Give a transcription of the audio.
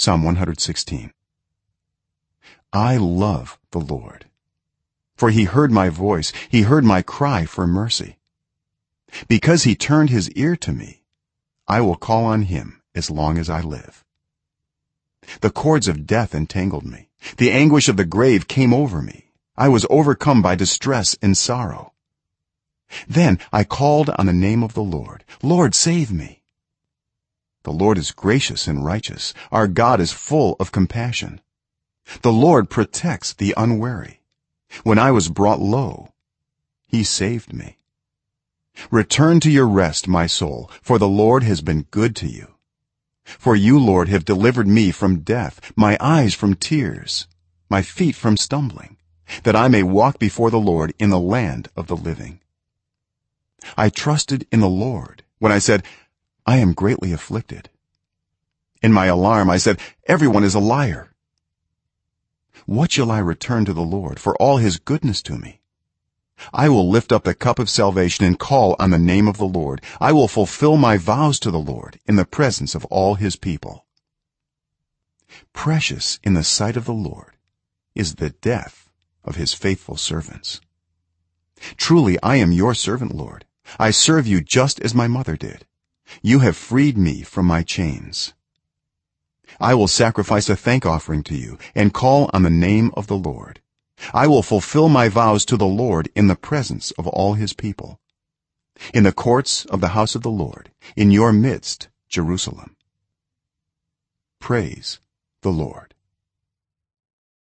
psalm 116 i love the lord for he heard my voice he heard my cry for mercy. Because he turned his ear to me i will call on him as long as i live. The cords of death entangled me. The anguish of the grave came over me. I was overcome by distress and sorrow. Then i called on the name of the lord. Lord save me the lord is gracious and righteous. Our god is full of compassion. The lord protects the unwary. When i was brought low he saved me. Return to your rest my soul for the lord has been good to you. For you lord have delivered me from death my eyes from tears my feet from stumbling that i may walk before the lord in the land of the living. I trusted in the lord when i said i am greatly afflicted. In my alarm i said everyone is a liar. What shall i return to the lord for all his goodness to me? I will lift up the cup of salvation and call on the name of the lord. I will fulfill my vows to the lord in the presence of all his people. Precious in the sight of the lord is the death of his faithful servants. Truly i am your servant lord. I serve you just as my mother did you have freed me from my chains. I will sacrifice a thank offering to you and call on the name of the lord. I will fulfill my vows to the lord in the presence of all his people. In the courts of the house of the lord in your midst jerusalem. Praise the lord